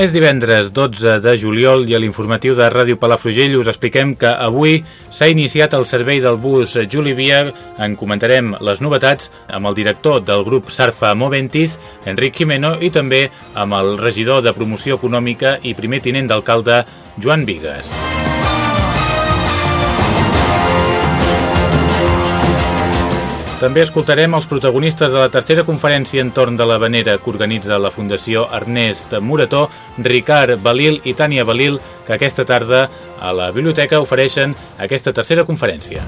És divendres 12 de juliol i a l'informatiu de Ràdio Palafrugell us expliquem que avui s'ha iniciat el servei del bus Julivia. En comentarem les novetats amb el director del grup Sarfa Moventis, Enric Jimeno, i també amb el regidor de Promoció Econòmica i primer tinent d'alcalde, Joan Vigues. També escoltarem els protagonistes de la tercera conferència entorn de la Venera que organitza la Fundació Ernest Murató, Ricard Balil i Tània Balil, que aquesta tarda a la biblioteca ofereixen aquesta tercera conferència.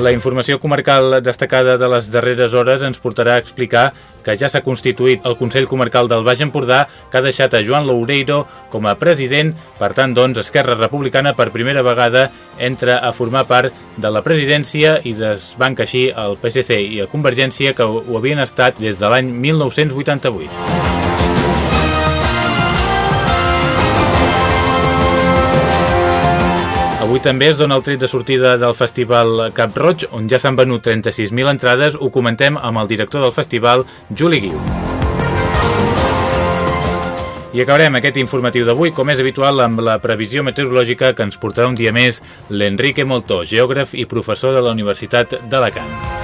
La informació comarcal destacada de les darreres hores ens portarà a explicar que ja s'ha constituït el Consell Comarcal del Baix Empordà, que ha deixat a Joan Loureiro com a president. Per tant, doncs, Esquerra Republicana per primera vegada entra a formar part de la presidència i desbanca així el PSC i a Convergència, que ho havien estat des de l'any 1988. Avui també es dona el tret de sortida del Festival Cap Roig, on ja s'han venut 36.000 entrades. Ho comentem amb el director del festival, Juli Guiu. I acabarem aquest informatiu d'avui, com és habitual, amb la previsió meteorològica que ens portarà un dia més l'Enrique Moltó, geògraf i professor de la Universitat d'Alacant.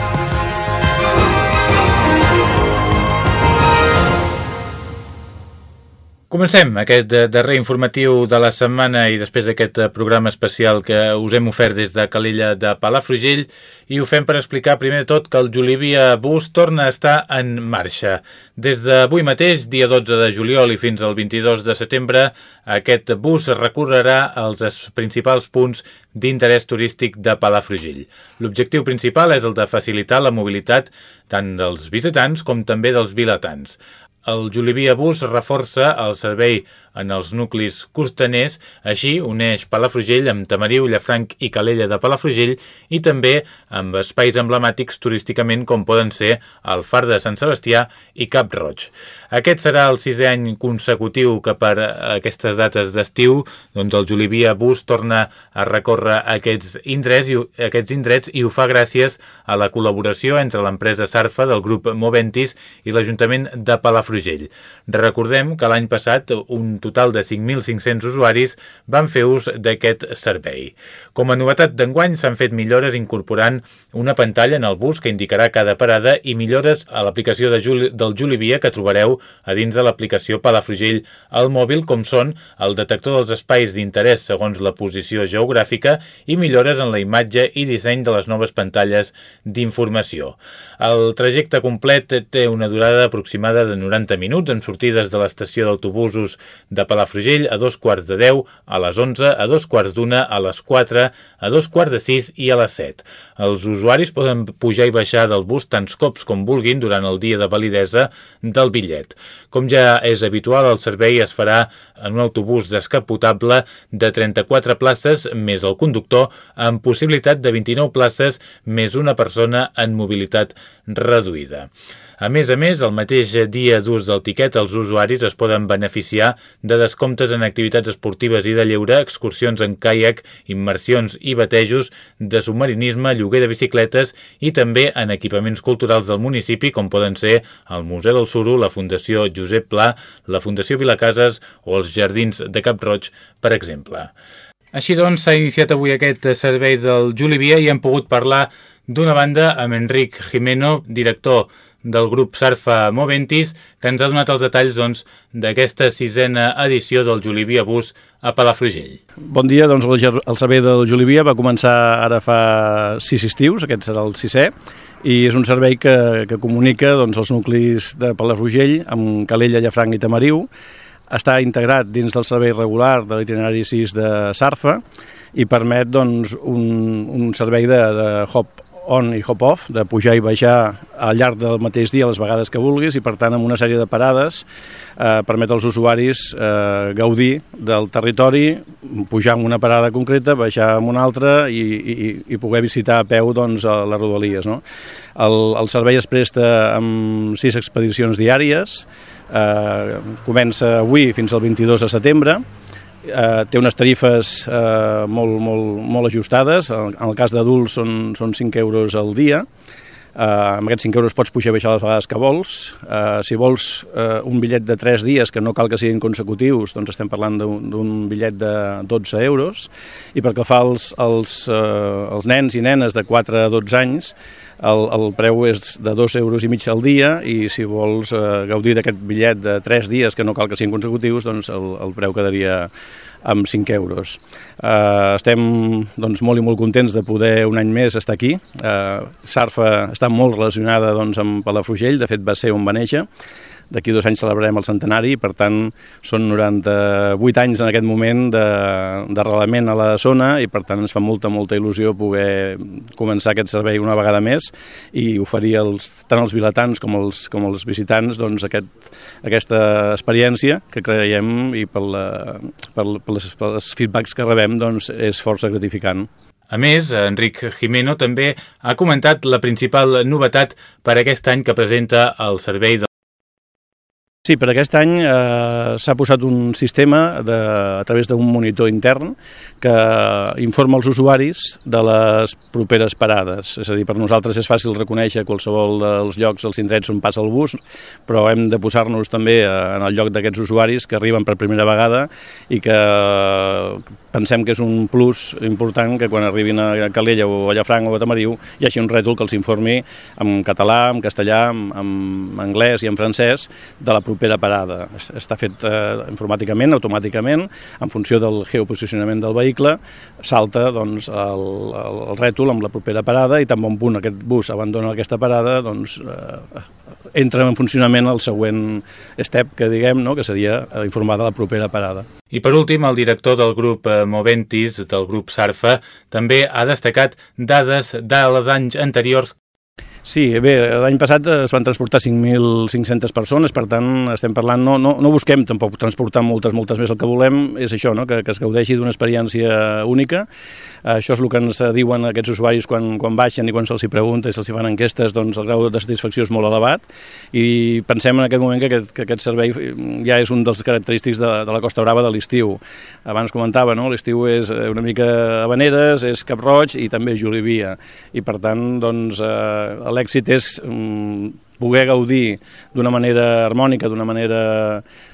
Comencem aquest darrer informatiu de la setmana i després d'aquest programa especial que us hem ofert des de Calella de Palafrugell i ho fem per explicar primer de tot que el Julivia Bus torna a estar en marxa. Des d'avui mateix, dia 12 de juliol i fins al 22 de setembre, aquest bus recorrerà als principals punts d'interès turístic de Palafrugell. L'objectiu principal és el de facilitar la mobilitat tant dels visitants com també dels vilatans. El Julivia Bus reforça el servei en els nuclis costaners, així uneix Palafrugell amb Tamariu, Llafranc i Calella de Palafrugell i també amb espais emblemàtics turísticament com poden ser el Far de Sant Sebastià i Cap Roig. Aquest serà el sisè any consecutiu que per aquestes dates d'estiu doncs el Julivia Bus torna a recórrer aquests indrets, i, aquests indrets i ho fa gràcies a la col·laboració entre l'empresa Sarfa del grup Moventis i l'Ajuntament de Palafrugell. Recordem que l'any passat un total de 5.500 usuaris van fer ús d'aquest servei. Com a novetat d'enguany s'han fet millores incorporant una pantalla en el bus que indicarà cada parada i millores a l'aplicació de Juli, del Julivia que trobareu a dins de l'aplicació Palafrugell al mòbil com són el detector dels espais d'interès segons la posició geogràfica i millores en la imatge i disseny de les noves pantalles d'informació. El trajecte complet té una durada aproximada de 90 minuts amb sortides de l'estació d'autobusos de Palafrugell a dos quarts de 10, a les 11, a dos quarts d'una, a les 4, a dos quarts de 6 i a les 7. Els usuaris poden pujar i baixar del bus tants cops com vulguin durant el dia de validesa del bitllet. Com ja és habitual, el servei es farà en un autobús descapotable de 34 places més el conductor amb possibilitat de 29 places més una persona en mobilitat. A més a més, el mateix dia d'ús del tiquet, els usuaris es poden beneficiar de descomptes en activitats esportives i de lleure, excursions en caiac, immersions i batejos, de submarinisme, lloguer de bicicletes i també en equipaments culturals del municipi, com poden ser el Museu del Suro, la Fundació Josep Pla, la Fundació Vilacases o els Jardins de Cap Roig, per exemple. Així doncs, s'ha iniciat avui aquest servei del Julivia i hem pogut parlar d'una banda amb Enric Jimeno, director del grup Sarfa Moventis, que ens ha donat els detalls doncs, d'aquesta doncs, sisena edició del Julivia Bus a Palafrugell. Bon dia, doncs el servei del Julivia va començar ara fa sis estius, aquest serà el sisè, i és un servei que, que comunica doncs, els nuclis de Palafrugell amb Calella, Llafranc i Tamariu. Està integrat dins del servei regular de l'itinerari 6 de Sarfa i permet doncs, un, un servei de, de hop on i hop off, de pujar i baixar al llarg del mateix dia les vegades que vulguis i per tant amb una sèrie de parades eh, permet als usuaris eh, gaudir del territori, pujar en una parada concreta, baixar en una altra i, i, i poder visitar a peu doncs, a les rodalies. No? El, el servei es presta amb sis expedicions diàries, eh, comença avui fins al 22 de setembre, eh, té unes tarifes eh, molt, molt, molt ajustades, en, el cas d'adults són, són 5 euros al dia, Uh, amb aquests 5 euros pots pujar i baixar les vegades que vols. Uh, si vols uh, un bitllet de 3 dies, que no cal que siguin consecutius, doncs estem parlant d'un bitllet de 12 euros. I pel que fa als, als, uh, als nens i nenes de 4 a 12 anys, el, el preu és de 2 euros i mig al dia i si vols uh, gaudir d'aquest bitllet de 3 dies, que no cal que siguin consecutius, doncs el, el preu quedaria amb 5 euros. Eh, estem doncs, molt i molt contents de poder un any més estar aquí. Eh, Sarfa està molt relacionada doncs, amb Palafrugell, de fet va ser on va néixer, D'aquí dos anys celebrarem el centenari per tant, són 98 anys en aquest moment d'arrelament a la zona i, per tant, ens fa molta, molta il·lusió poder començar aquest servei una vegada més i oferir els, tant als vilatans com els, com els visitants doncs, aquest, aquesta experiència que creiem i per, la, per, per, les, per les feedbacks que rebem doncs, és força gratificant. A més, Enric Jimeno també ha comentat la principal novetat per aquest any que presenta el servei de Sí, per aquest any eh, s'ha posat un sistema de, a través d'un monitor intern que informa els usuaris de les properes parades. És a dir, per nosaltres és fàcil reconèixer qualsevol dels llocs, els indrets on passa el bus, però hem de posar-nos també en el lloc d'aquests usuaris que arriben per primera vegada i que pensem que és un plus important que quan arribin a Calella o a Llafranc o a Tamariu hi hagi un rètol que els informi en català, en castellà, en, en anglès i en francès de la propera parada. Està fet eh, informàticament, automàticament, en funció del geoposicionament del vehicle, salta doncs, el, el, el rètol amb la propera parada i tan bon punt aquest bus abandona aquesta parada, doncs eh, entra en funcionament el següent step que diguem, no? que seria informar de la propera parada. I per últim, el director del grup eh, Moventis, del grup Sarfa, també ha destacat dades dels anys anteriors Sí, bé, l'any passat es van transportar 5.500 persones, per tant estem parlant, no, no, no busquem tampoc transportar moltes, moltes més, el que volem és això, no? que, que es gaudeixi d'una experiència única, això és el que ens diuen aquests usuaris quan, quan baixen i quan se'ls pregunta i se'ls fan enquestes, doncs el grau de satisfacció és molt elevat i pensem en aquest moment que aquest, que aquest servei ja és un dels característics de, de la Costa Brava de l'estiu. Abans comentava, no? l'estiu és una mica Habaneres, és Cap Roig i també Jolivia, i per tant, doncs, eh, l'èxit és mm, poder gaudir d'una manera harmònica, d'una manera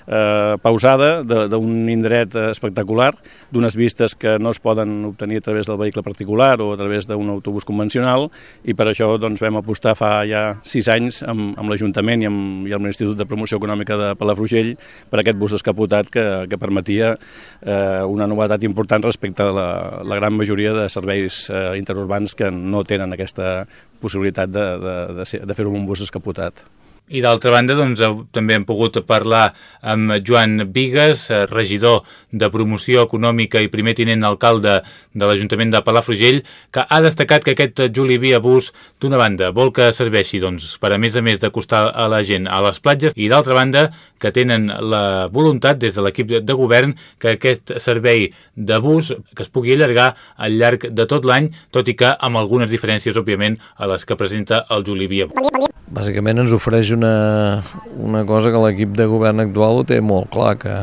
eh, pausada, d'un indret espectacular, d'unes vistes que no es poden obtenir a través del vehicle particular o a través d'un autobús convencional i per això doncs, vam apostar fa ja sis anys amb, amb l'Ajuntament i, amb, i amb l'Institut de Promoció Econòmica de Palafrugell per aquest bus descapotat que, que permetia eh, una novetat important respecte a la, la gran majoria de serveis eh, interurbans que no tenen aquesta possibilitat de, de, de, de fer-ho amb un bus escapotat. I d'altra banda, doncs, també hem pogut parlar amb Joan Vigues, eh, regidor de Promoció Econòmica i primer tinent alcalde de l'Ajuntament de Palafrugell, que ha destacat que aquest Julivia Bus, d'una banda, vol que serveixi doncs, per a més a més d'acostar a la gent a les platges i d'altra banda que tenen la voluntat des de l'equip de govern que aquest servei de bus que es pugui allargar al llarg de tot l'any, tot i que amb algunes diferències, òbviament, a les que presenta el Julivia Bus. Bàsicament ens ofereix una, una cosa que l'equip de govern actual ho té molt clar, que,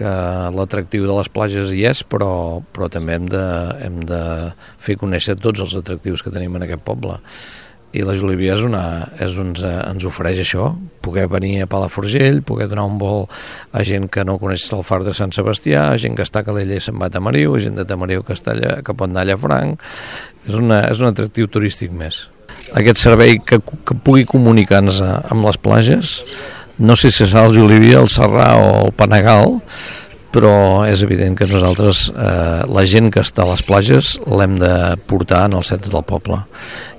que l'atractiu de les platges hi és, però, però també hem de, hem de fer conèixer tots els atractius que tenim en aquest poble. I la Jolivia és, una, és uns, ens ofereix això, poder venir a Palafrugell, poder donar un vol a gent que no coneix el far de Sant Sebastià, a gent que està a Calella i se'n va a Tamariu, a gent de Tamariu que, està allà, que pot anar a Llafranc, és, una, és un atractiu turístic més aquest servei que, que pugui comunicar-nos amb les plages no sé si serà el Jolivia, el Serrà o el Panegal però és evident que nosaltres, eh, la gent que està a les plages, l'hem de portar en el centre del poble.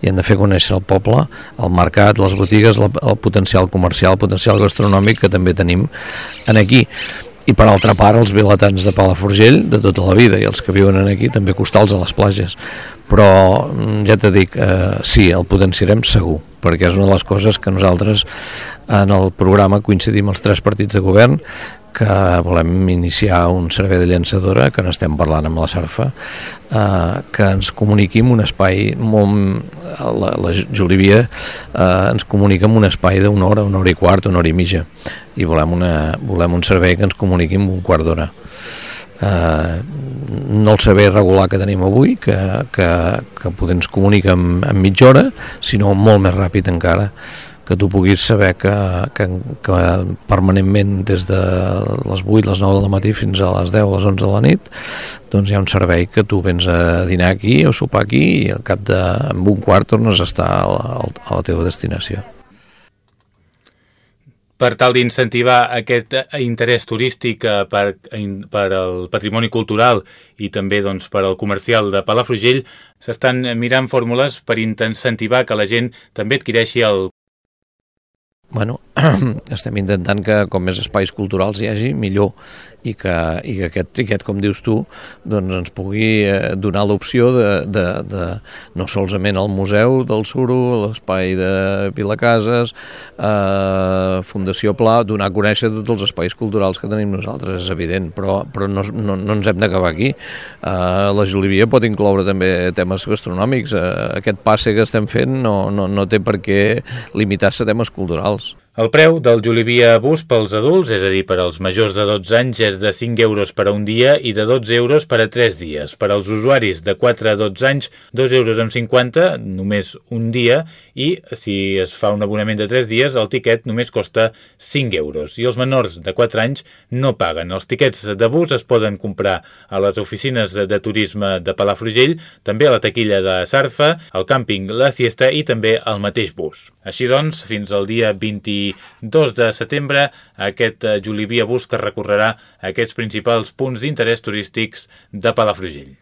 I hem de fer conèixer el poble, el mercat, les botigues, el potencial comercial, el potencial gastronòmic que també tenim en aquí i per altra part els vilatans de Palafrugell de tota la vida i els que viuen aquí també costals a les plages però mm, ja te dic, eh, sí, el potenciarem segur perquè és una de les coses que nosaltres en el programa coincidim els tres partits de govern que volem iniciar un servei de llançadora que n'estem parlant amb la Sarfa eh, que ens comuniqui un espai molt, la, la Jolivia eh, ens comunica amb un espai d'una hora, una hora i quart, una hora i mitja. I volem, una, volem un servei que ens comuniqui amb un quart d'hora. Eh, no el servei regular que tenim avui que, que, que poder ens comunica en, en mitja hora sinó molt més ràpid encara que tu puguis saber que, que, que permanentment des de les 8, les 9 del matí fins a les 10, les 11 de la nit doncs hi ha un servei que tu vens a dinar aquí o sopar aquí i al cap de en un quart tornes a estar a la, a la teva destinació. Per tal d'incentivar aquest interès turístic eh, per, per al patrimoni cultural i també doncs, per al comercial de Palafrugell, s'estan mirant fórmules per incentivar que la gent també adquireixi el bueno, estem intentant que com més espais culturals hi hagi, millor, i que, i que aquest tiquet, com dius tu, doncs ens pugui eh, donar l'opció de, de, de no solament al Museu del Suro, l'espai de Vilacases, eh, Fundació Pla, donar a conèixer tots els espais culturals que tenim nosaltres, és evident, però, però no, no, no ens hem d'acabar aquí. Eh, la Jolivia pot incloure també temes gastronòmics. Eh, aquest passe que estem fent no, no, no té per què limitar-se a temes culturals. El preu del Jolivia Bus pels adults, és a dir, per als majors de 12 anys, és de 5 euros per a un dia i de 12 euros per a 3 dies. Per als usuaris de 4 a 12 anys, 2 euros amb 50, només un dia, i si es fa un abonament de 3 dies, el tiquet només costa 5 euros. I els menors de 4 anys no paguen. Els tiquets de bus es poden comprar a les oficines de turisme de Palafrugell, també a la taquilla de Sarfa, al càmping La Siesta i també al mateix bus. Així doncs, fins al dia 22 de setembre, aquest eh, Julivia Bus que recorrerà aquests principals punts d'interès turístics de Palafrugell.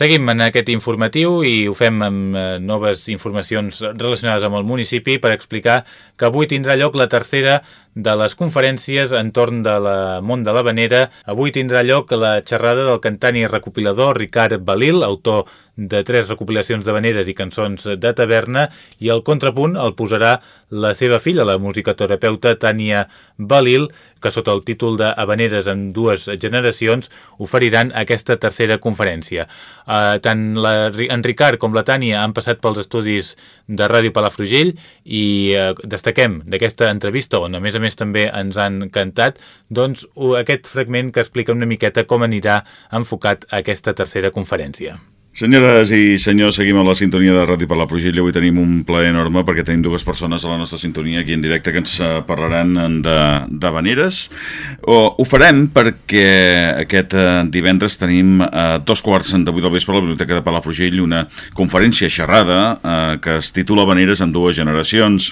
Seguim en aquest informatiu i ho fem amb eh, noves informacions relacionades amb el municipi per explicar que avui tindrà lloc la tercera de les conferències entorn de la món de l'Havanera. Avui tindrà lloc la xerrada del cantant i recopilador Ricard Balil, autor de tres recopilacions de veneres i cançons de taverna, i el contrapunt el posarà la seva filla, la musicoterapeuta Tània Balil, que sota el títol de Habaneres en dues generacions oferiran aquesta tercera conferència. Uh, tant la, en Ricard com la Tània han passat pels estudis de Ràdio Palafrugell i uh, destaquem d'aquesta entrevista, on a més a més també ens han cantat, doncs aquest fragment que explica una miqueta com anirà enfocat aquesta tercera conferència. Senyores i senyors, seguim a la sintonia de Ràdio per la Frugilla. Avui tenim un plaer enorme perquè tenim dues persones a la nostra sintonia aquí en directe que ens eh, parlaran de, de veneres. O, ho farem perquè aquest eh, divendres tenim a eh, dos quarts de vuit del vespre a la Biblioteca de Palafrugell una conferència xerrada eh, que es titula Veneres en dues generacions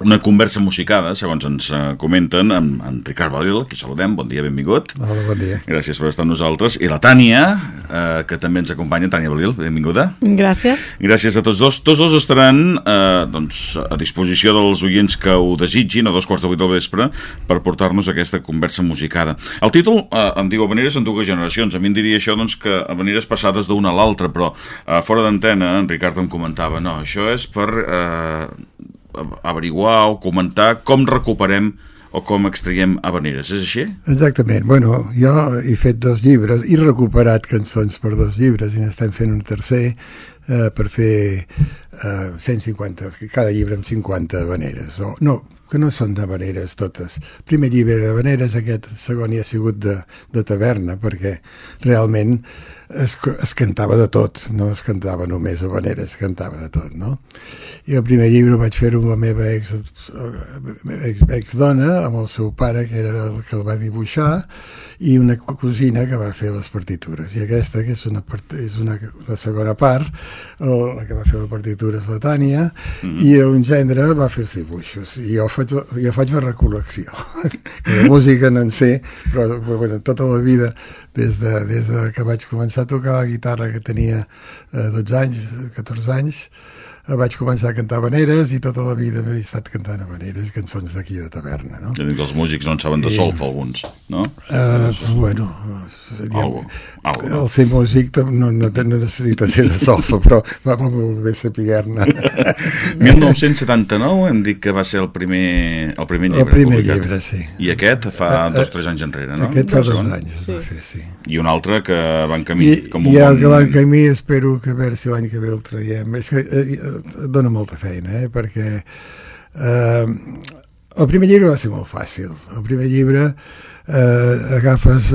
una conversa musicada, segons ens uh, comenten, amb, amb Ricard Balil, que saludem, bon dia, benvingut. Hola, bon dia. Gràcies per estar amb nosaltres. I la Tània, uh, que també ens acompanya, Tània Balil, benvinguda. Gràcies. Gràcies a tots dos. Tots dos estaran uh, doncs, a disposició dels oients que ho desitgin, a dos quarts de vuit del vespre, per portar-nos aquesta conversa musicada. El títol uh, em diu Habaneres en dues generacions. A mi em diria això doncs, que Habaneres passades d'una a l'altra, però uh, fora d'antena, en Ricard em comentava, no, això és per... Uh, averiguar o comentar com recuperem o com extraiem habaneres, és així? Exactament. Bueno, jo he fet dos llibres, he recuperat cançons per dos llibres i n'estem fent un tercer eh, per fer eh, 150, cada llibre amb 50 habaneres. O, no, que no són de habaneres totes. El primer llibre de habaneres, aquest segon hi ha sigut de, de taverna, perquè realment es, es cantava de tot, no es cantava només a manera, es cantava de tot, no? I el primer llibre vaig fer-ho amb la meva ex, ex, ex dona, amb el seu pare, que era el que el va dibuixar, i una cosina que va fer les partitures. I aquesta, que és una, és una la segona part, el, la que va fer la partitura és la Tània, mm -hmm. i un gendre va fer els dibuixos. I jo faig, jo faig la recol·lecció. que de música no en sé, però bueno, tota la vida, des de, des de que vaig començar a tocar la guitarra, que tenia eh, 12 anys, 14 anys, vaig començar a cantar habaneres i tota la vida he estat cantant habaneres i cançons d'aquí de taverna, no? Ja dic, els músics no en saben de solfa, alguns, no? Uh, bueno, algo, algo, no? el ser músic no, no, no necessita ser de solfa, però va molt bé saber-ne. 1979 hem dit que va ser el primer, el primer llibre El primer publicat. llibre, sí. I aquest fa uh, dos o tres anys enrere, no? Aquest fa dos anys, sí. fer, sí. I un altre que va en camí. I, com un i el bon... que va en camí espero que a veure si l'any que ve el traiem. És que eh, dona molta feina, eh? perquè eh, el primer llibre va ser molt fàcil. El primer llibre eh, agafes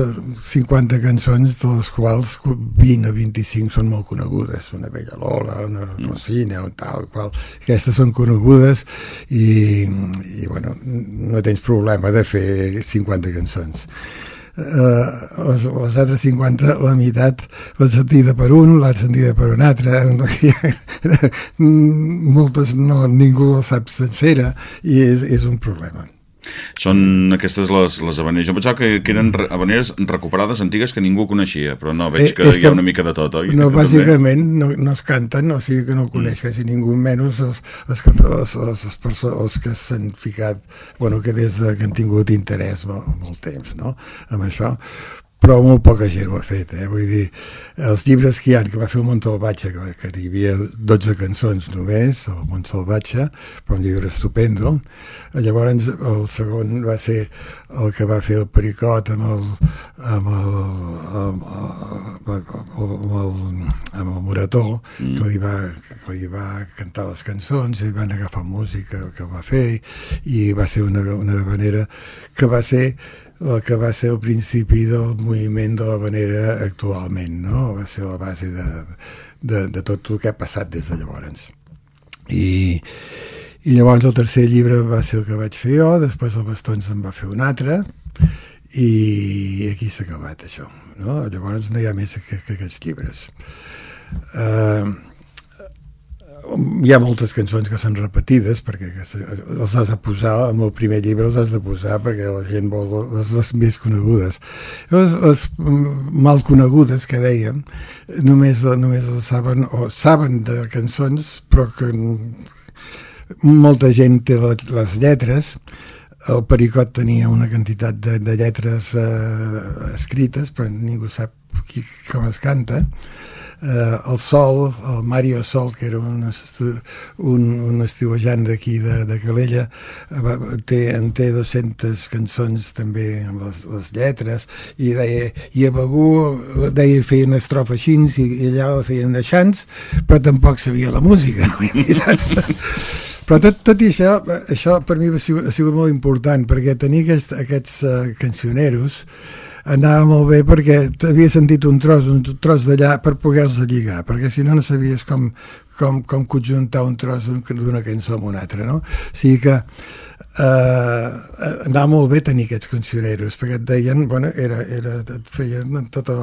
50 cançons, de les quals 20 o 25 són molt conegudes. Una Bella Lola, una Rosina, un tal, qual. Aquestes són conegudes i, i bueno, no tens problema de fer 50 cançons eh, les, les altres 50, la meitat la sentida per un, l'altra sentida per un altre, moltes no, ningú la sap sencera i és, és un problema. Són aquestes les, les habaneres. Jo pensava que, que eren habaneres recuperades, antigues, que ningú coneixia, però no, veig eh, que, eh, hi ha una mica de tot, oi? No, bàsicament no, no es canten, o sigui que no ho coneix mm. ningú, menys els, els, els, els, els, els que s'han ficat, bueno, que des de que han tingut interès molt, molt temps, no?, amb això però molt poca gent ho ha fet, eh? vull dir, els llibres que hi ha, que va fer el Montsalvatge, que, que hi havia 12 cançons només, el Montsalvatge, però un llibre estupendo, llavors el segon va ser el que va fer el Pericot amb el, amb el, amb el, amb el, amb el Morató, mm. que, li va, que li va cantar les cançons, i van agafar música que va fer, i va ser una, una manera que va ser el que va ser el principi del moviment de la manera actualment, no? va ser la base de, de, de tot el que ha passat des de llavors. I, i llavors el tercer llibre va ser el que vaig fer jo, després el Bastons en va fer un altre, i aquí s'ha acabat això. No? Llavors no hi ha més que, que aquests llibres. Uh, hi ha moltes cançons que són repetides perquè els has de posar amb el primer llibre els has de posar perquè la gent vol les, les més conegudes. Les, les mal conegudes que dèiem només, només les saben o saben de cançons però que molta gent té les lletres. El Pericot tenia una quantitat de, de lletres eh, escrites però ningú sap qui, com es canta eh, el Sol, el Mario Sol, que era un, un, un estiuejant d'aquí de, de Calella, va, té, en té 200 cançons també amb les, les lletres, i deia, i a Begú deia, feia una estrofa així, i, i allà la feien de xants, però tampoc sabia la música. Però tot, tot i això, això per mi ha sigut, ha sigut molt important, perquè tenir aquest, aquests uh, cancioneros anava molt bé perquè t'havia sentit un tros, un tros d'allà per poder-los lligar, perquè si no no sabies com, com, com conjuntar un tros d'una cançó amb una altra, no? O sigui que eh, anava molt bé tenir aquests cancioneros, perquè et deien, bueno, era, era, et feien tot,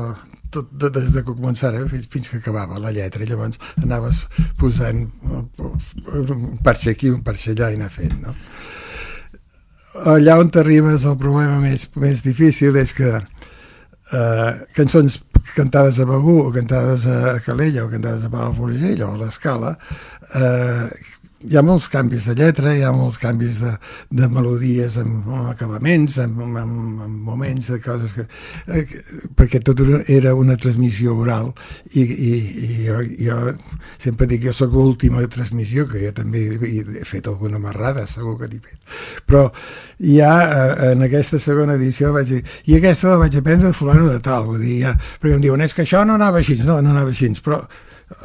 tot des de que començara fins, fins que acabava la lletra, llavors anaves posant un parxe aquí, un parxe allà i anar fent, no? allà on t'arribes el problema més, més difícil és que eh, cançons cantades a Begú o cantades a Calella o cantades a Palafrugell o a l'Escala eh, hi ha molts canvis de lletra, hi ha molts canvis de, de melodies amb, amb acabaments, amb, amb, amb moments de coses que... Eh, perquè tot era una transmissió oral i, i, i jo, jo sempre dic jo sóc l'última transmissió, que jo també he, he fet alguna marrada, segur que n'he fet. Però ja eh, en aquesta segona edició vaig dir, i aquesta la vaig aprendre de fulano de tal, vull dir, ja, perquè em diuen, és que això no anava així, no, no anava així, però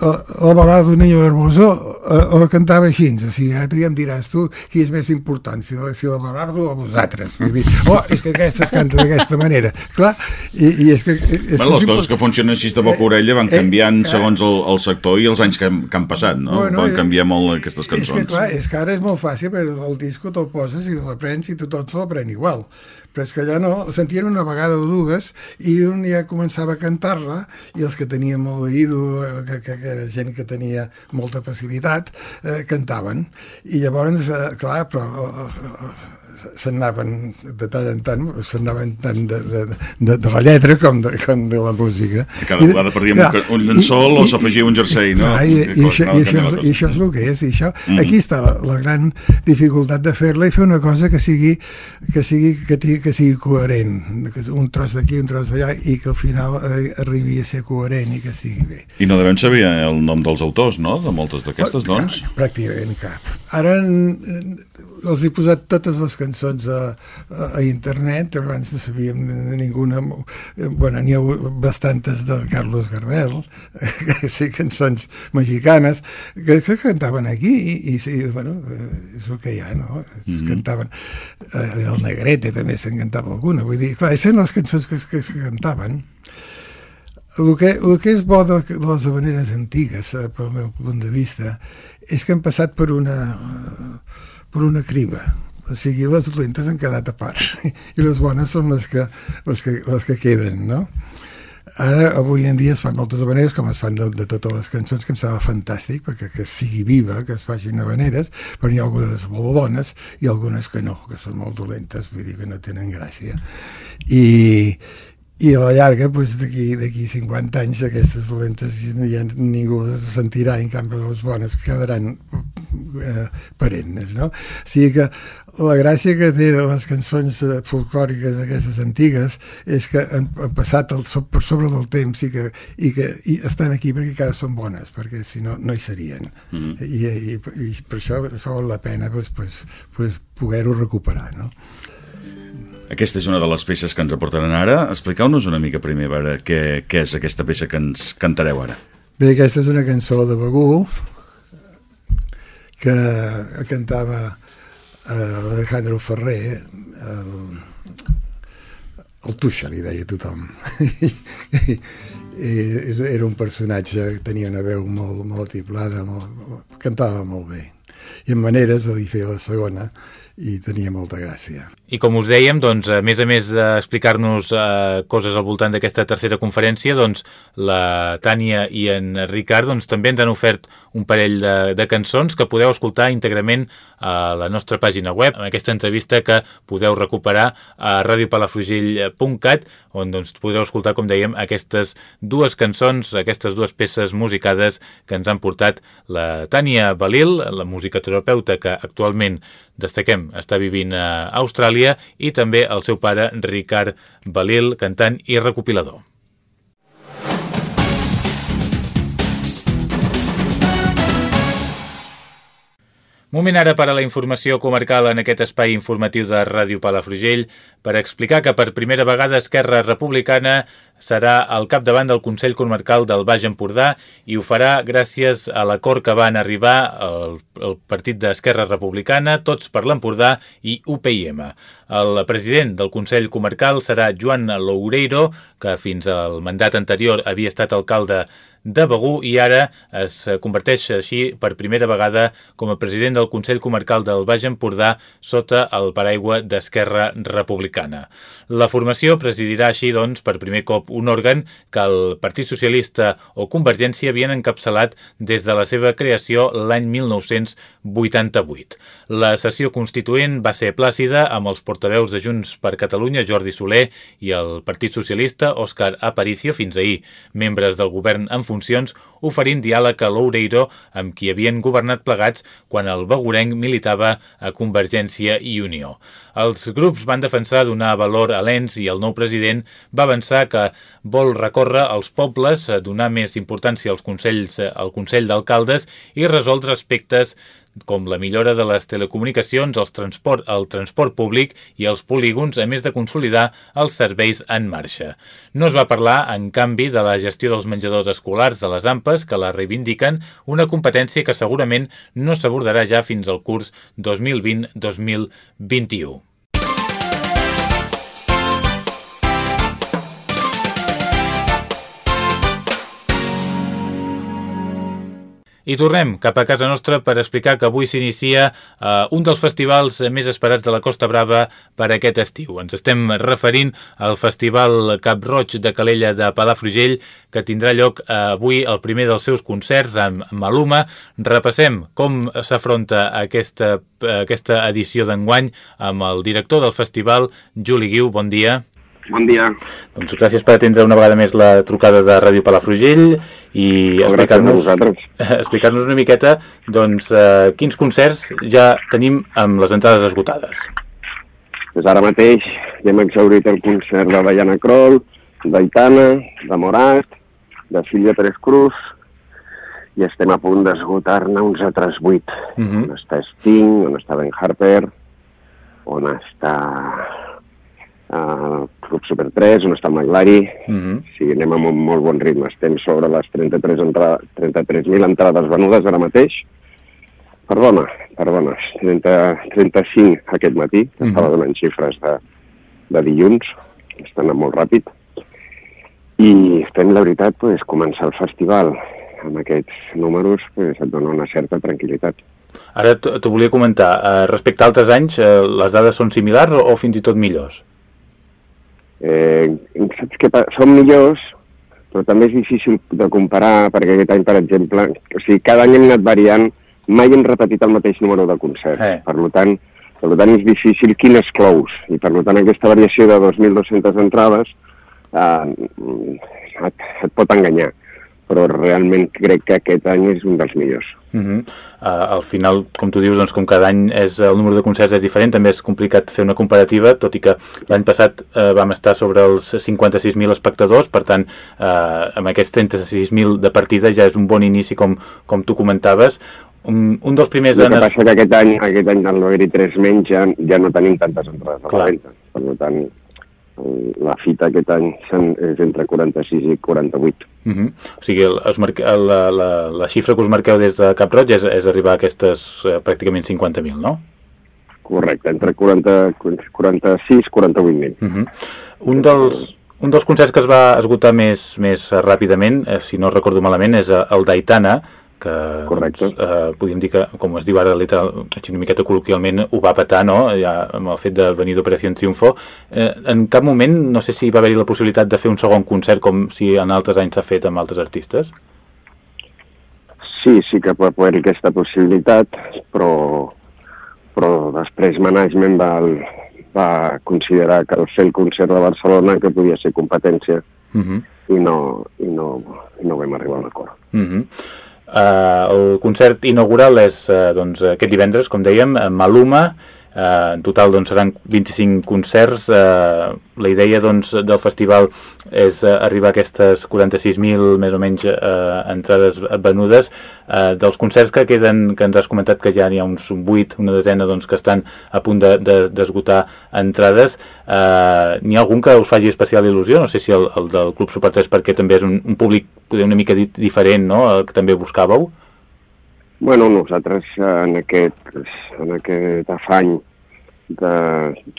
la balada d'un niño hermoso la cantava així, o sigui, ara tu ja em diràs tu qui és més important, si si la Balardo o vosaltres. Vull dir, oh, és que aquesta es canta d'aquesta manera. Clar, i, i és que... És bueno, les coses que funcionen així de boca orella van canviant eh, eh, segons el, el sector i els anys que, que han passat, no? Bueno, van canviar molt aquestes cançons. És que, clar, és que ara és molt fàcil, perquè el disco te'l poses i l'aprens i tothom se l'aprèn igual però és que allà no, sentien una vegada o dues i un ja començava a cantar-la i els que tenien molt d'oïdo, eh, que, que, que era gent que tenia molta facilitat, eh, cantaven. I llavors, eh, clar, però eh, se'n anaven de tant en tant, se'n anaven tant de, de, de, de la lletra com de, com de la música. I cada vegada perdíem clar, un, un llençol i, o s'afegia un jersei, no? Clar, i, i, i, això, i, això, i això és el que és. I això, mm -hmm. Aquí està la, la gran dificultat de fer-la i fer una cosa que sigui, que sigui, que, tigui, que sigui coherent, que un tros d'aquí, un tros d'allà, i que al final eh, arribi a ser coherent i que estigui bé. I no devem saber el nom dels autors, no?, de moltes d'aquestes, doncs? Pràcticament cap. Ara els he posat totes les cançons a, a, a internet, abans no sabíem ninguna, bueno, n'hi ha bastantes de Carlos Gardel, que sí, cançons mexicanes, que, que cantaven aquí i, i sí, bueno, és el que hi ha, no? Es mm -hmm. cantaven, eh, el Negrete també se'n cantava alguna, vull dir, clar, eren les cançons que, que, que cantaven. El que, el que és bo de, de les habaneres antigues, eh, pel meu punt de vista, és que han passat per una... Eh, per una criba. O sigui, les dolentes han quedat a part i les bones són les que, les que, les que queden, no? Ara, avui en dia es fan moltes habaneres, com es fan de, de totes les cançons, que em sembla fantàstic, perquè que sigui viva, que es facin habaneres, però hi ha algunes molt bones i algunes que no, que són molt dolentes, vull dir que no tenen gràcia. I, i a la llarga, doncs, d'aquí 50 anys, aquestes dolentes ja ningú les sentirà, en canvi les bones quedaran eh, perennes, no? O sigui que la gràcia que té les cançons eh, folclòriques aquestes antigues és que han, han passat el, per sobre del temps i que, i que i estan aquí perquè encara són bones, perquè si no, no hi serien. Mm -hmm. I, i, I per això, això val la pena doncs, pues, pues, poder-ho recuperar, no? Aquesta és una de les peces que ens aportaran ara. Expliqueu-nos una mica primer a veure què, què és aquesta peça que ens cantareu ara. Bé, aquesta és una cançó de Begú que cantava eh, Alejandro Ferrer el, el Tuixa li deia tothom I, era un personatge que tenia una veu molt, molt tiplada molt, cantava molt bé i en maneres li feia la segona i tenia molta gràcia i com us dèiem, doncs, a més a més d'explicar-nos eh, coses al voltant d'aquesta tercera conferència, doncs, la Tània i en Ricard doncs, també ens han ofert un parell de, de cançons que podeu escoltar íntegrament a la nostra pàgina web, amb aquesta entrevista que podeu recuperar a radiopalafrugell.cat, on doncs, podreu escoltar, com dèiem, aquestes dues cançons, aquestes dues peces musicades que ens han portat la Tània Balil, la musicoterapeuta que actualment, destaquem, està vivint a Austràlia, Austràlia i també el seu pare Ricard Balil, cantant i recopilador. Moment ara per a la informació comarcal en aquest espai informatiu de Ràdio Palafrugell per explicar que per primera vegada Esquerra Republicana serà al capdavant del Consell Comarcal del Baix Empordà i ho farà gràcies a l'acord que van arribar el, el partit d'Esquerra Republicana, Tots per l'Empordà i UPIM. El president del Consell Comarcal serà Joan Loureiro, que fins al mandat anterior havia estat alcalde de Begú i ara es converteix així per primera vegada com a president del Consell Comarcal del Baix Empordà sota el paraigua d'Esquerra Republicana. La formació presidirà així, doncs, per primer cop un òrgan que el Partit Socialista o Convergència havien encapçalat des de la seva creació l'any 1988. La sessió constituent va ser plàcida amb els portaveus de Junts per Catalunya, Jordi Soler, i el Partit Socialista, Òscar Aparicio, fins ahir membres del govern en funcions, oferint diàleg a l'Oureiro, amb qui havien governat plegats quan el Begurenc militava a Convergència i Unió. Els grups van defensar donar valor a l'ENS i el nou president va avançar que vol recórrer als pobles, donar més importància als consells, al Consell d'Alcaldes i resoldre aspectes com la millora de les telecomunicacions, el transport, el transport públic i els polígons, a més de consolidar els serveis en marxa. No es va parlar, en canvi, de la gestió dels menjadors escolars a les AMPes, que la reivindiquen, una competència que segurament no s'abordarà ja fins al curs 2020-2021. I tornem cap a casa nostra per explicar que avui s'inicia eh, un dels festivals més esperats de la Costa Brava per aquest estiu. Ens estem referint al Festival Cap Roig de Calella de Palafrugell, que tindrà lloc eh, avui el primer dels seus concerts amb Maluma. Repassem com s'afronta aquesta, aquesta edició d'enguany amb el director del festival, Juli Guiu. Bon dia. Bon dia. Doncs gràcies per atendre una vegada més la trucada de Ràdio Palafrugell i explicar-nos explicar una miqueta doncs, eh, quins concerts ja tenim amb les entrades esgotades. Pues ara mateix ja hem exaurit el concert de Diana Kroll, d'Aitana, de Morat, de Sílvia Pérez Cruz, i estem a punt d'esgotar-ne uns altres vuit. Uh -huh. On està Sting, on està Ben Harper, on està uh, Club Super 3, on està el Maglari, uh -huh. o sigui, anem amb un molt bon ritme, estem sobre les 33.000 entra... 33 entrades venudes ara mateix, perdona, perdona, 30, 35 aquest matí, uh -huh. estava donant xifres de, de dilluns, estan anant molt ràpid, i estem, la veritat, pues, començar el festival amb aquests números pues, et dona una certa tranquil·litat. Ara t'ho volia comentar, eh, respecte a altres anys, eh, les dades són similars o, o fins i tot millors? Eh, saps què Són millors, però també és difícil de comparar, perquè aquest any, per exemple, o sigui, cada any hem anat variant, mai hem repetit el mateix número de concerts. Eh. Per tant, per tant, és difícil quines clous, i per tant aquesta variació de 2.200 entrades eh, et, et pot enganyar però realment crec que aquest any és un dels millors. Uh -huh. uh, al final, com tu dius, doncs, com cada any és, el número de concerts és diferent, també és complicat fer una comparativa, tot i que l'any passat uh, vam estar sobre els 56.000 espectadors, per tant, uh, amb aquests 36.000 de partida ja és un bon inici, com, com tu comentaves. Un, un dels primers... El que passa que aquest any, aquest any haver-hi tres menys ja, ja no tenim tantes entrades a la venda. Per tant, la fita aquest any és entre 46 i 48. Uh -huh. O sigui, es marca, la, la, la xifra que us marqueu des de Cap Roig és, és arribar a aquestes eh, pràcticament 50.000, no? Correcte, entre 40, 46 i 48.000. Uh -huh. Un dels, un dels concerts que es va esgotar més, més ràpidament, eh, si no recordo malament, és el d'Aitana, que Correcte. doncs, eh, podríem dir que, com es diu ara literal, així una miqueta col·loquialment, ho va patar, no?, ja amb el fet de venir d'Operació Triunfo. Eh, en cap moment, no sé si va haver-hi la possibilitat de fer un segon concert com si en altres anys s'ha fet amb altres artistes? Sí, sí que pot haver-hi aquesta possibilitat, però, però després management va, va considerar que al fer el concert de Barcelona que podia ser competència uh -huh. i, no, i, no, i no vam arribar a un acord. Uh -huh. Uh, el concert inaugural és uh, doncs, aquest divendres, com dèiem, Maluma, Uh, en total doncs, seran 25 concerts. Uh, la idea doncs, del festival és uh, arribar a aquestes 46.000 més o menys uh, entrades venudes. Uh, dels concerts que queden, que ens has comentat que ja n'hi ha uns 8, una desena doncs, que estan a punt d'esgotar de, de, entrades, uh, n'hi ha algun que us faci especial il·lusió? No sé si el, el del Club Super 3 perquè també és un, un públic una mica diferent, no?, que també buscàveu. Bueno, nosaltres en aquest, en aquest afany de...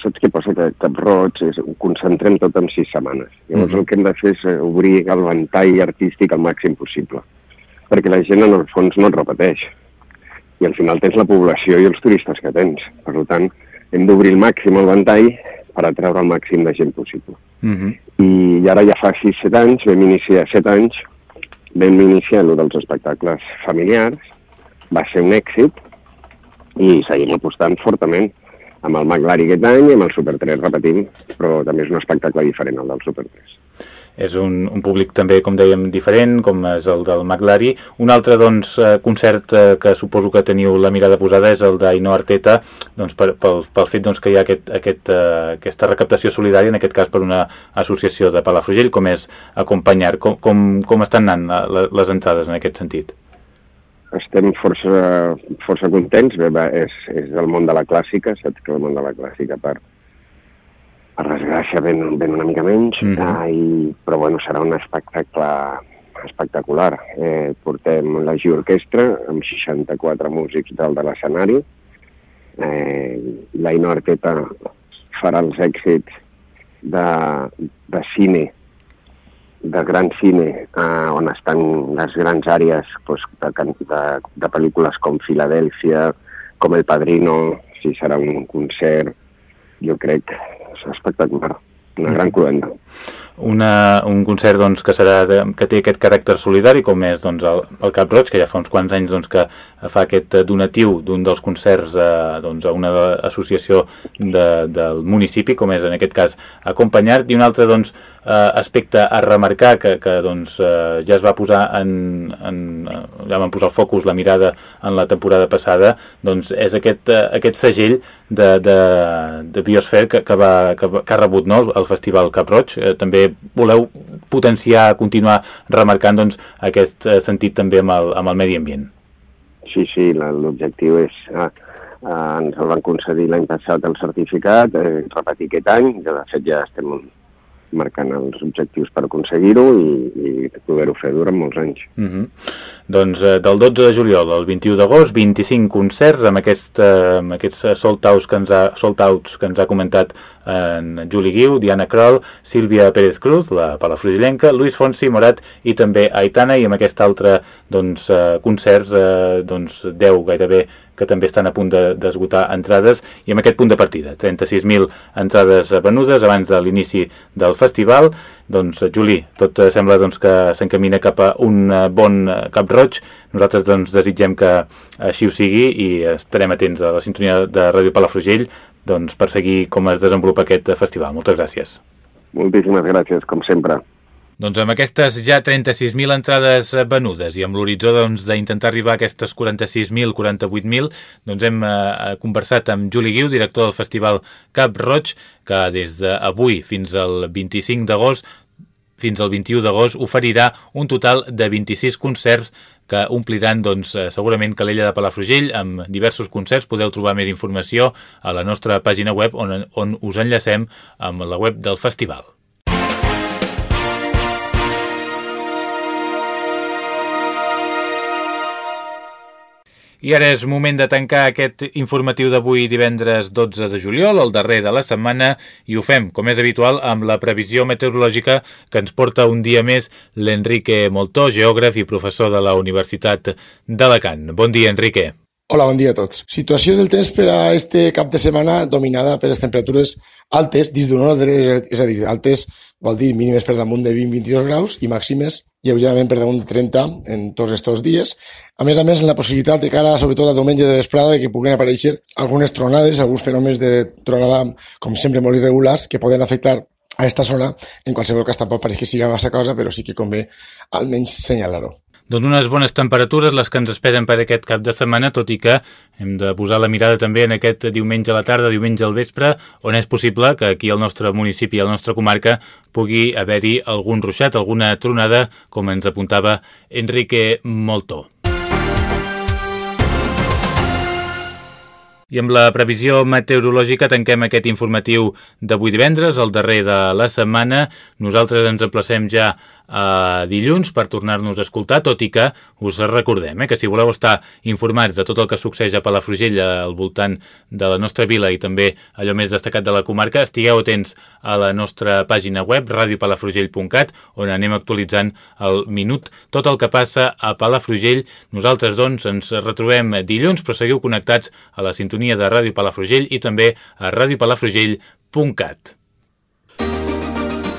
Saps què passa? Que Cap Roig és, ho concentrem tot en sis setmanes. Llavors mm -hmm. el que hem de fer és eh, obrir el ventall artístic al màxim possible, perquè la gent en el fons no et repeteix. I al final tens la població i els turistes que tens. Per tant, hem d'obrir el màxim el ventall per atreure el màxim de gent possible. Mm -hmm. I, I ara ja fa 6-7 anys, vam iniciar 7 anys, vam iniciar el dels espectacles familiars, va ser un èxit i seguim apostant fortament amb el McLaren aquest any i amb el Super 3 repetint, però també és un espectacle diferent el del Super 3 és un, un públic també, com dèiem, diferent, com és el del McLaren. Un altre doncs, eh, concert eh, que suposo que teniu la mirada posada és el d'Aino Arteta, doncs, per, pel, pel fet doncs, que hi ha aquest, aquest, uh, aquesta recaptació solidària, en aquest cas per una associació de Palafrugell, com és Acompanyar. Com, com, com estan anant les entrades en aquest sentit? Estem força, força contents. Bé, bé, és, és del món de la clàssica, saps que el món de la clàssica per, per desgràcia ven, ven una mica menys, mm -hmm. ah, i, però bueno, serà un espectacle espectacular. Eh, portem la Orquestra amb 64 músics dalt de l'escenari. Eh, l'Aina Arteta farà els èxits de, de cine de gran cine eh, on estan les grans àrees doncs, de, de, de pel·lícules com Filadèlfia, com El Padrino, si serà un concert, jo crec que és espectacular, una gran cloenda una, un concert doncs, que, serà de, que té aquest caràcter solidari com és doncs, el, el Cap Roig, que ja fa uns quants anys doncs, que fa aquest donatiu d'un dels concerts eh, doncs, a una associació de, del municipi, com és en aquest cas Acompanyar, i un altre doncs, eh, aspecte a remarcar que, que doncs, eh, ja es va posar en, en, ja van posar el focus, la mirada en la temporada passada, doncs és aquest, eh, aquest segell de, de, de Biosfer que, que, va, que, que ha rebut no, el Festival Cap Roig, eh, també voleu potenciar, continuar remarcant doncs, aquest eh, sentit també amb el, amb el medi ambient. Sí, sí, l'objectiu és... Eh, eh, ens el van concedir l'any passat el certificat, eh, repetir aquest any, que de fet ja estem marcant els objectius per aconseguir-ho i, i poder-ho fer durant molts anys. Uh mhm. -huh. Doncs eh, del 12 de juliol al 21 d'agost, 25 concerts amb, aquest, eh, amb aquests sold outs que ens ha, sold que ens ha comentat en Juli Guiu, Diana Kroll, Sílvia Pérez Cruz, la palafrugellenca, Luis Fonsi, Morat i també Aitana i amb aquest altre doncs, eh, concerts, eh, doncs 10 gairebé que també estan a punt d'esgotar de, entrades i amb aquest punt de partida, 36.000 entrades venudes abans de l'inici del festival. Doncs, Juli, tot sembla doncs, que s'encamina cap a un eh, bon cap roig. Nosaltres doncs, desitgem que així ho sigui i estarem atents a la sintonia de Ràdio Palafrugell doncs, per seguir com es desenvolupa aquest festival. Moltes gràcies. Moltíssimes gràcies, com sempre. Doncs amb aquestes ja 36.000 entrades venudes i amb l'horitzó doncs, d'intentar doncs, arribar a aquestes 46.000, 48.000, doncs hem eh, conversat amb Juli Guiu, director del Festival Cap Roig, que des d'avui fins al 25 d'agost fins al 21 d'agost oferirà un total de 26 concerts que ompliran doncs, eh, segurament Calella de Palafrugell amb diversos concerts. Podeu trobar més informació a la nostra pàgina web on, on us enllacem amb la web del festival. I ara és moment de tancar aquest informatiu d'avui divendres 12 de juliol, el darrer de la setmana, i ho fem, com és habitual, amb la previsió meteorològica que ens porta un dia més l'Enrique Moltó, geògraf i professor de la Universitat d'Alacant. Bon dia, Enrique. Hola, bon dia a tots. Situació del temps per a este cap de setmana dominada per les temperatures altes dins d'un ordre, és a dir, altes vol dir mínimes per damunt de 20-22 graus i màximes lleugerament per damunt de 30 en tots aquests dies. A més a més, la possibilitat de cara, sobretot a diumenge de vesprada, de que puguen aparèixer algunes tronades, alguns fenòmens de tronada, com sempre, molt irregulars, que poden afectar a aquesta zona. En qualsevol cas, tampoc pareix que sigui massa cosa, però sí que convé almenys senyalar-ho. Doncs unes bones temperatures les que ens esperen per aquest cap de setmana, tot i que hem de posar la mirada també en aquest diumenge a la tarda, diumenge al vespre, on és possible que aquí al nostre municipi, a la nostra comarca, pugui haver-hi algun ruixat, alguna tronada, com ens apuntava Enrique Moltó. I amb la previsió meteorològica tanquem aquest informatiu d'avui divendres, el darrer de la setmana. Nosaltres ens emplacem ja a dilluns per tornar-nos a escoltar, tot i que us recordem eh, que si voleu estar informats de tot el que succeeix a Palafrugell al voltant de la nostra vila i també allò més destacat de la comarca, estigueu atents a la nostra pàgina web radiopalafrugell.cat on anem actualitzant el minut tot el que passa a Palafrugell. Nosaltres, doncs, ens retrobem dilluns, però seguiu connectats a la sintonia de Ràdio Palafrugell i també a radiopalafrugell.cat.